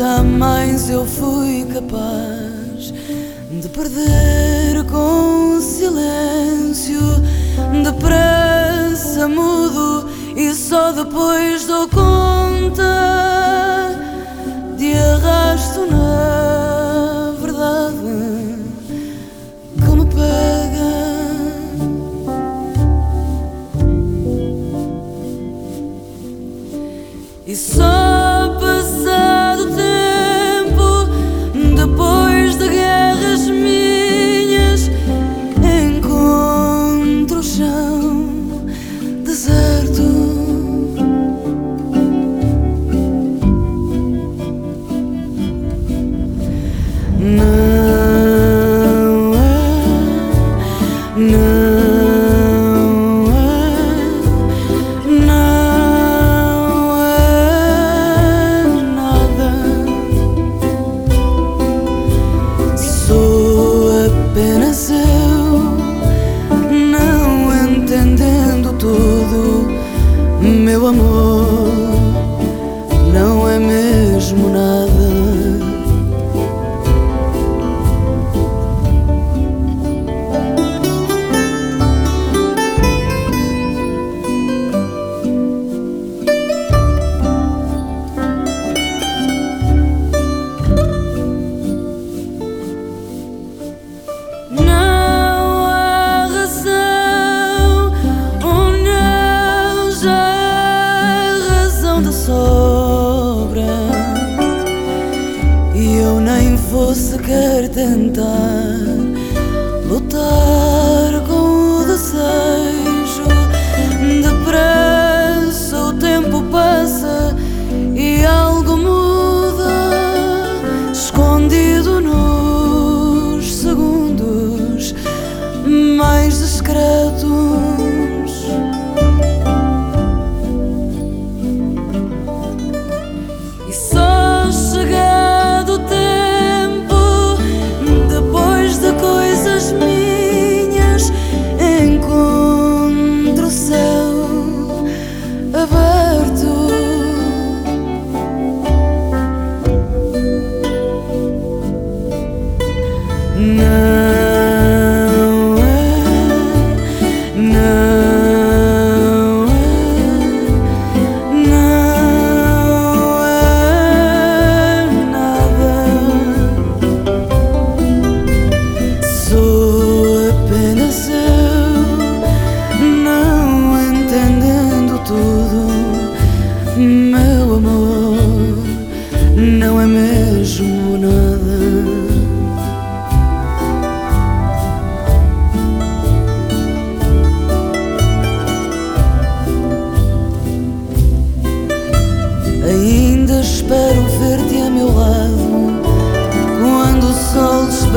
jamais eu fui capaz de perder com silêncio. Depressa mudo e só depois dou conta de arrasto na verdade que me pega. E só es una quer tentar lutar com o desejo.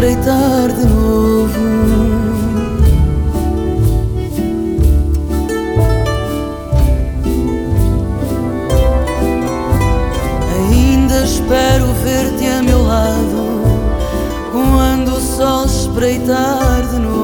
espreitar de novo. Ainda espero ver-te a meu lado quando o sol espreitar de novo.